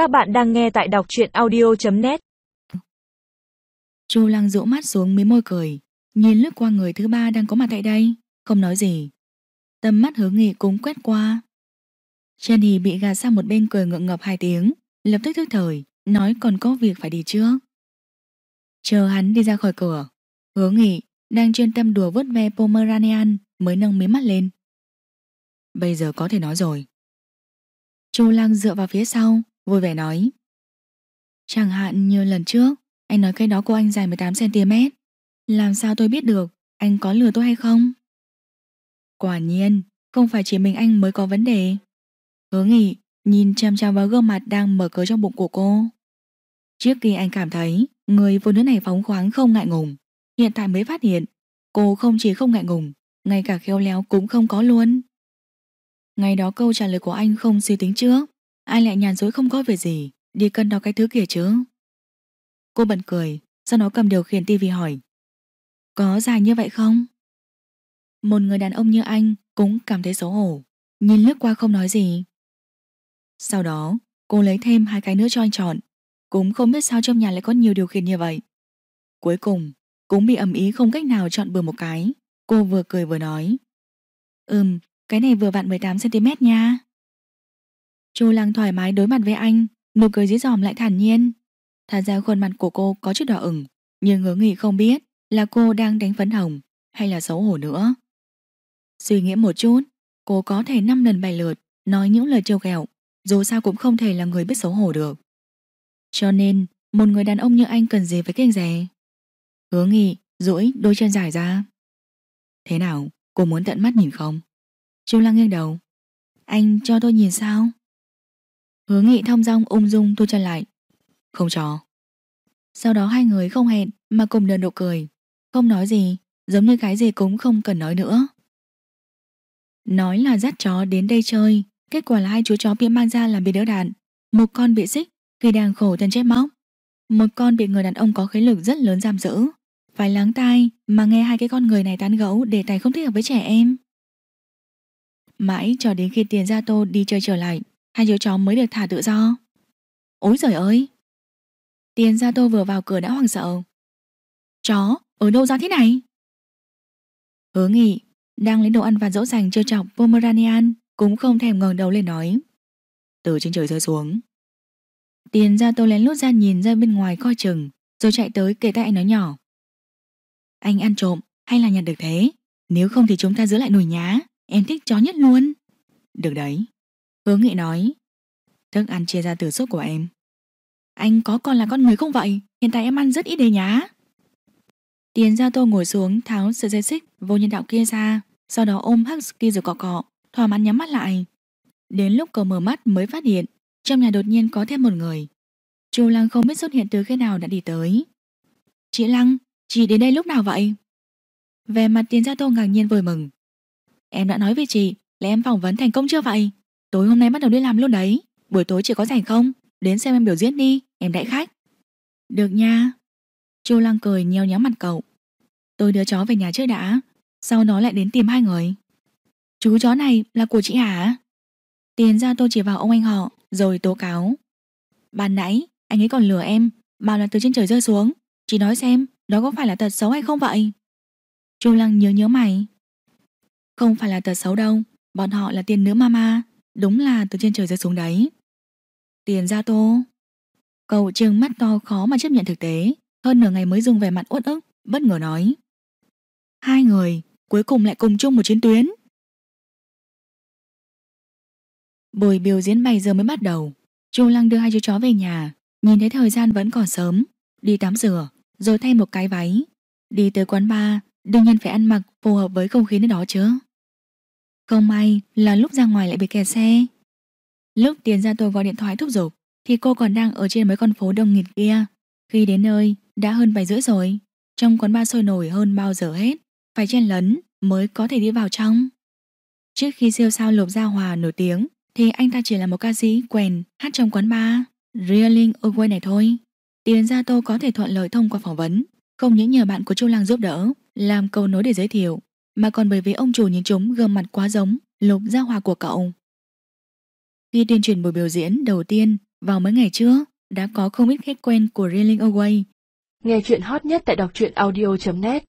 Các bạn đang nghe tại đọc truyện audio.net Chu Lăng rũ mắt xuống mí môi cười, nhìn lướt qua người thứ ba đang có mặt tại đây, không nói gì. Tầm mắt hướng nghị cũng quét qua. Jenny Hì bị gạt sang một bên cười ngượng ngập hai tiếng, lập tức thức thời, nói còn có việc phải đi trước. Chờ hắn đi ra khỏi cửa, hướng nghị đang chuyên tâm đùa vớt ve Pomeranian mới nâng mí mắt lên. Bây giờ có thể nói rồi. Chu Lăng dựa vào phía sau, vui vẻ nói. Chẳng hạn như lần trước, anh nói cái đó của anh dài 18cm. Làm sao tôi biết được anh có lừa tôi hay không? Quả nhiên, không phải chỉ mình anh mới có vấn đề. Hứa nghị, nhìn chăm chăm vào gương mặt đang mở cớ trong bụng của cô. Trước khi anh cảm thấy người phụ nữ này phóng khoáng không ngại ngùng, hiện tại mới phát hiện cô không chỉ không ngại ngùng, ngay cả khéo léo cũng không có luôn. Ngày đó câu trả lời của anh không suy tính trước, ai lại nhàn dối không có việc gì, đi cân đo cái thứ kia chứ. Cô bật cười, sau đó cầm điều khiển tivi hỏi. Có dài như vậy không? Một người đàn ông như anh cũng cảm thấy xấu hổ, nhìn lướt qua không nói gì. Sau đó, cô lấy thêm hai cái nữa cho anh chọn, cũng không biết sao trong nhà lại có nhiều điều khiển như vậy. Cuối cùng, cũng bị ầm ý không cách nào chọn bừa một cái. Cô vừa cười vừa nói. Ừm, cái này vừa vặn 18cm nha. Chu Lăng thoải mái đối mặt với anh, nụ cười dí dòm lại thản nhiên. Thật ra khuôn mặt của cô có chút đỏ ửng, nhưng hứa nghị không biết là cô đang đánh phấn hồng hay là xấu hổ nữa. Suy nghĩ một chút, cô có thể năm lần bài lượt nói những lời trêu ghẹo, dù sao cũng không thể là người biết xấu hổ được. Cho nên, một người đàn ông như anh cần gì phải kinh rẻ. Hứa nghị, duỗi đôi chân dài ra. Thế nào, cô muốn tận mắt nhìn không? Chu Lăng nghiêng đầu. Anh cho tôi nhìn sao? Hứa nghị thông dong ung dung thu chân lại. Không cho. Sau đó hai người không hẹn mà cùng nở nụ cười. Không nói gì, giống như cái gì cũng không cần nói nữa. Nói là dắt chó đến đây chơi, kết quả là hai chú chó bị mang ra làm bị đỡ đạn. Một con bị xích khi đang khổ thân chết móc. Một con bị người đàn ông có khí lực rất lớn giam giữ. Phải lắng tai mà nghe hai cái con người này tán gẫu để tài không thích hợp với trẻ em. Mãi cho đến khi tiền gia tô đi chơi trở lại, hai đứa chó mới được thả tự do. Ôi giời ơi! Tiền gia tô vừa vào cửa đã hoảng sợ. Chó, ở đâu ra thế này? Hứa nghị, đang lấy đồ ăn và dỗ dành trêu chọc Pomeranian, cũng không thèm ngẩng đầu lên nói. Từ trên trời rơi xuống. Tiền gia tô lén lút ra nhìn ra bên ngoài coi chừng, rồi chạy tới kể tay anh nói nhỏ. Anh ăn trộm hay là nhặt được thế? Nếu không thì chúng ta giữ lại nồi nhá. Em thích chó nhất luôn. Được đấy. Hướng nghị nói. Thức ăn chia ra từ sốt của em. Anh có còn là con người không vậy? Hiện tại em ăn rất ít đấy nhá. Tiền ra tô ngồi xuống tháo sợi dây xích vô nhân đạo kia ra. Sau đó ôm Husky rồi cọ cọ. Thỏa mãn nhắm mắt lại. Đến lúc cậu mở mắt mới phát hiện. Trong nhà đột nhiên có thêm một người. Chu Lăng không biết xuất hiện từ khi nào đã đi tới. Chị Lăng, chị đến đây lúc nào vậy? Về mặt tiền gia tô ngạc nhiên vui mừng Em đã nói với chị là em phỏng vấn thành công chưa vậy? Tối hôm nay bắt đầu đi làm luôn đấy. Buổi tối chị có rảnh không? Đến xem em biểu diễn đi, em đãi khách. Được nha. Chu Lăng cười nheo nhéo mặt cậu. Tôi đưa chó về nhà trước đã, sau đó lại đến tìm hai người. Chú chó này là của chị hả? Tiền ra tôi chỉ vào ông anh họ, rồi tố cáo. Ban nãy, anh ấy còn lừa em, bảo là từ trên trời rơi xuống. Chị nói xem, đó có phải là tật xấu hay không vậy? Chu Lăng nhớ nhớ mày. Không phải là tật xấu đâu Bọn họ là tiền nữ mama Đúng là từ trên trời rơi xuống đấy. Tiền ra tô. Cậu trừng mắt to khó mà chấp nhận thực tế. Hơn nửa ngày mới dùng về mặt uất ức, Bất ngờ nói. Hai người cuối cùng lại cùng chung một chiến tuyến. Buổi biểu diễn 7 giờ mới bắt đầu. Chu Lăng đưa hai chú chó về nhà, Nhìn thấy thời gian vẫn còn sớm. Đi tắm rửa, Rồi thay một cái váy. Đi tới quán bar, Đương nhiên phải ăn mặc phù hợp với không khí nơi đó chứ không may là lúc ra ngoài lại bị kẹt xe. Lúc tiền ra tôi gọi điện thoại thúc giục, Thì cô còn đang ở trên mấy con phố đông nghịt kia. Khi đến nơi, đã hơn 7 rưỡi rồi. Trong quán bar sôi nổi hơn bao giờ hết, Phải chen lấn mới có thể đi vào trong. Trước khi siêu sao Lục Gia Hòa nổi tiếng, Thì anh ta chỉ là một ca sĩ quen hát trong quán bar. Reeling Away này thôi. Tiền Gia Tô có thể thuận lợi thông qua phỏng vấn, Không những nhờ bạn của Chu Lăng giúp đỡ, Làm câu nối để giới thiệu mà còn bởi vì ông chủ nhìn chúng gương mặt quá giống Lục Gia Hòa của cậu. Khi tuyên truyền buổi biểu diễn đầu tiên Vào mấy ngày trước, đã có không ít khách quen của Reeling Away. Nghe chuyện hot nhất tại đọc truyện audio.net